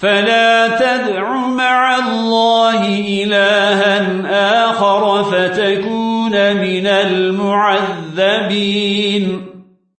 فلا تدع مع الله إلها آخر فتكون من المعذبين.